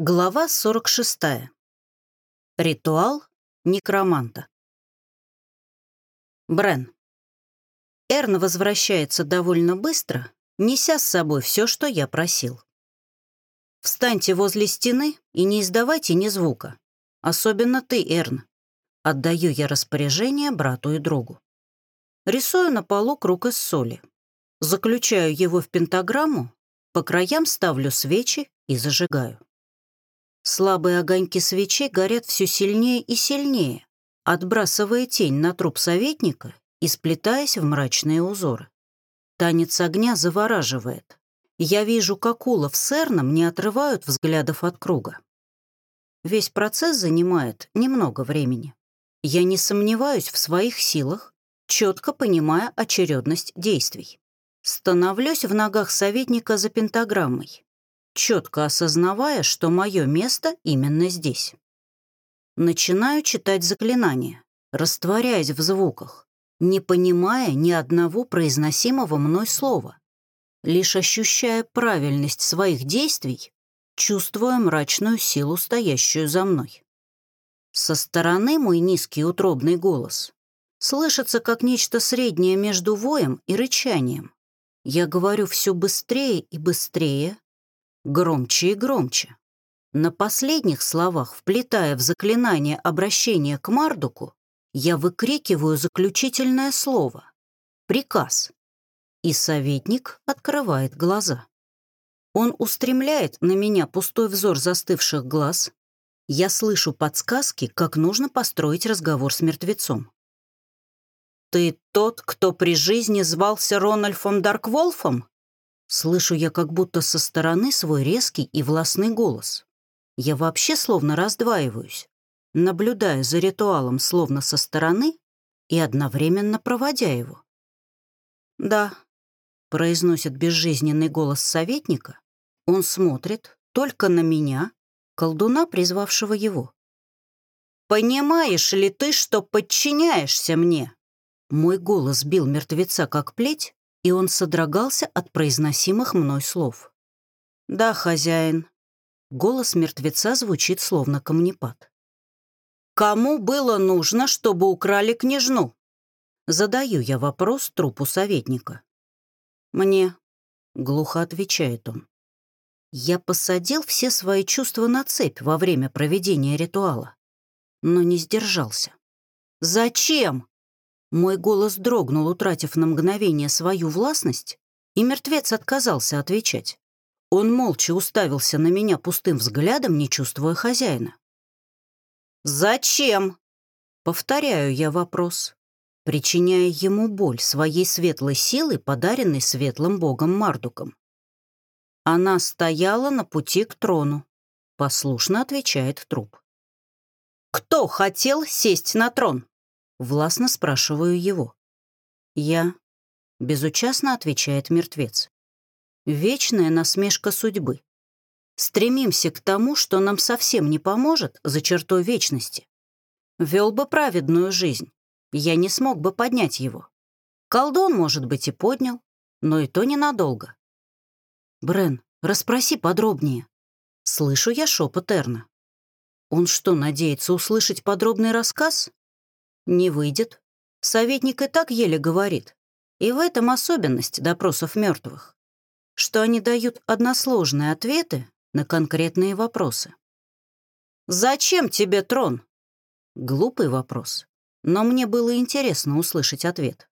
Глава 46. Ритуал некроманта. Брен. Эрн возвращается довольно быстро, неся с собой все, что я просил. Встаньте возле стены и не издавайте ни звука. Особенно ты, Эрн. Отдаю я распоряжение брату и другу. Рисую на полу круг из соли. Заключаю его в пентаграмму, по краям ставлю свечи и зажигаю. Слабые огоньки свечей горят все сильнее и сильнее, отбрасывая тень на труп советника и сплетаясь в мрачные узоры. Танец огня завораживает. Я вижу, как Улов с Эрном не отрывают взглядов от круга. Весь процесс занимает немного времени. Я не сомневаюсь в своих силах, четко понимая очередность действий. Становлюсь в ногах советника за пентаграммой четко осознавая, что мое место именно здесь. Начинаю читать заклинания, растворяясь в звуках, не понимая ни одного произносимого мной слова, лишь ощущая правильность своих действий, чувствуя мрачную силу, стоящую за мной. Со стороны мой низкий утробный голос слышится как нечто среднее между воем и рычанием. Я говорю все быстрее и быстрее, громче и громче. На последних словах, вплетая в заклинание обращения к Мардуку, я выкрикиваю заключительное слово — приказ. И советник открывает глаза. Он устремляет на меня пустой взор застывших глаз. Я слышу подсказки, как нужно построить разговор с мертвецом. «Ты тот, кто при жизни звался Рональфом Даркволфом?» Слышу я как будто со стороны свой резкий и властный голос. Я вообще словно раздваиваюсь, наблюдая за ритуалом словно со стороны и одновременно проводя его. «Да», — произносит безжизненный голос советника, он смотрит только на меня, колдуна, призвавшего его. «Понимаешь ли ты, что подчиняешься мне?» Мой голос бил мертвеца как плеть, и он содрогался от произносимых мной слов. «Да, хозяин». Голос мертвеца звучит словно камнепад. «Кому было нужно, чтобы украли княжну?» Задаю я вопрос трупу советника. «Мне», — глухо отвечает он. «Я посадил все свои чувства на цепь во время проведения ритуала, но не сдержался. Зачем?» Мой голос дрогнул, утратив на мгновение свою властность, и мертвец отказался отвечать. Он молча уставился на меня пустым взглядом, не чувствуя хозяина. «Зачем?» — повторяю я вопрос, причиняя ему боль своей светлой силой, подаренной светлым богом Мардуком. Она стояла на пути к трону, послушно отвечает труп. «Кто хотел сесть на трон?» Властно спрашиваю его. «Я...» — безучастно отвечает мертвец. «Вечная насмешка судьбы. Стремимся к тому, что нам совсем не поможет за чертой вечности. Вел бы праведную жизнь, я не смог бы поднять его. Колдун, может быть, и поднял, но и то ненадолго. Брен, расспроси подробнее. Слышу я шепот Эрна. Он что, надеется услышать подробный рассказ? Не выйдет. Советник и так еле говорит. И в этом особенность допросов мертвых, что они дают односложные ответы на конкретные вопросы. «Зачем тебе трон?» Глупый вопрос, но мне было интересно услышать ответ.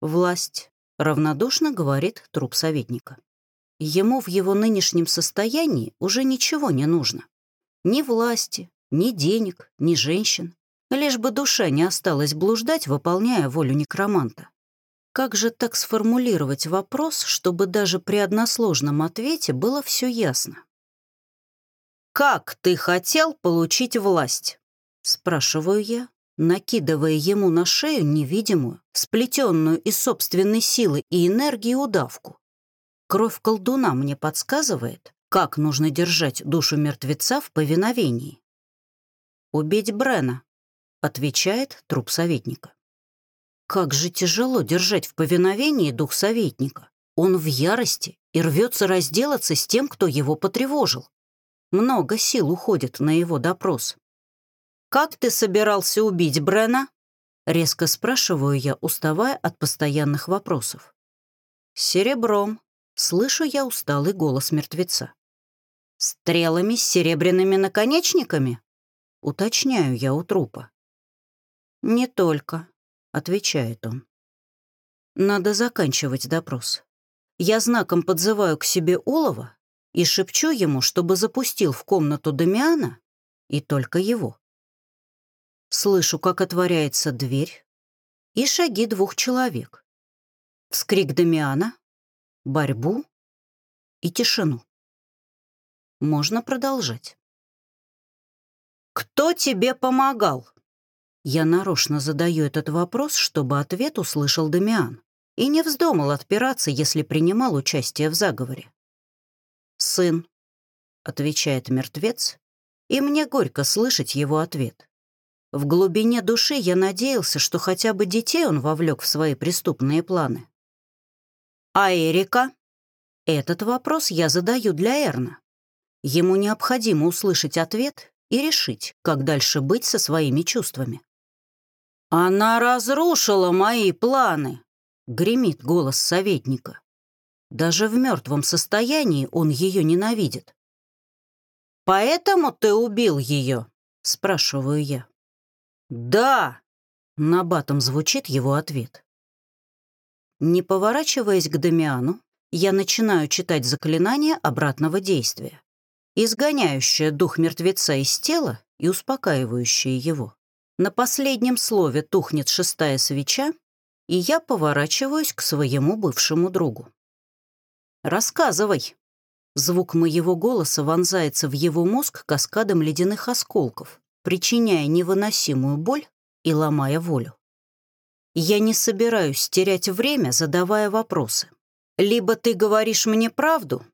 «Власть», — равнодушно говорит труп советника. Ему в его нынешнем состоянии уже ничего не нужно. Ни власти, ни денег, ни женщин. Лишь бы душа не осталась блуждать, выполняя волю некроманта. Как же так сформулировать вопрос, чтобы даже при односложном ответе было все ясно? «Как ты хотел получить власть?» — спрашиваю я, накидывая ему на шею невидимую, сплетенную из собственной силы и энергии удавку. Кровь колдуна мне подсказывает, как нужно держать душу мертвеца в повиновении. «Убить Брена», отвечает труп советника. Как же тяжело держать в повиновении дух советника. Он в ярости и рвется разделаться с тем, кто его потревожил. Много сил уходит на его допрос. «Как ты собирался убить Брена?» Резко спрашиваю я, уставая от постоянных вопросов. «Серебром», — слышу я усталый голос мертвеца. «Стрелами с серебряными наконечниками?» — уточняю я у трупа. «Не только», — отвечает он. «Надо заканчивать допрос. Я знаком подзываю к себе Олова и шепчу ему, чтобы запустил в комнату Дамиана и только его. Слышу, как отворяется дверь и шаги двух человек. Вскрик Дамиана, борьбу и тишину. Можно продолжать. «Кто тебе помогал?» Я нарочно задаю этот вопрос, чтобы ответ услышал Дамиан и не вздумал отпираться, если принимал участие в заговоре. «Сын», — отвечает мертвец, и мне горько слышать его ответ. В глубине души я надеялся, что хотя бы детей он вовлек в свои преступные планы. «А Эрика?» Этот вопрос я задаю для Эрна. Ему необходимо услышать ответ и решить, как дальше быть со своими чувствами. «Она разрушила мои планы!» — гремит голос советника. Даже в мертвом состоянии он ее ненавидит. «Поэтому ты убил ее?» — спрашиваю я. «Да!» — набатом звучит его ответ. Не поворачиваясь к Дамиану, я начинаю читать заклинание обратного действия, изгоняющее дух мертвеца из тела и успокаивающее его. На последнем слове тухнет шестая свеча, и я поворачиваюсь к своему бывшему другу. «Рассказывай!» Звук моего голоса вонзается в его мозг каскадом ледяных осколков, причиняя невыносимую боль и ломая волю. Я не собираюсь терять время, задавая вопросы. Либо ты говоришь мне правду,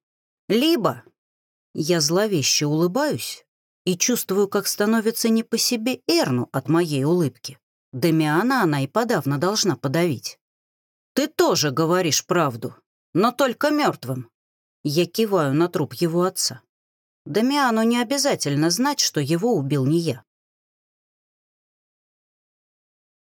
либо... Я зловеще улыбаюсь и чувствую, как становится не по себе Эрну от моей улыбки. Дамиана она и подавно должна подавить. Ты тоже говоришь правду, но только мертвым. Я киваю на труп его отца. Дамиану не обязательно знать, что его убил не я.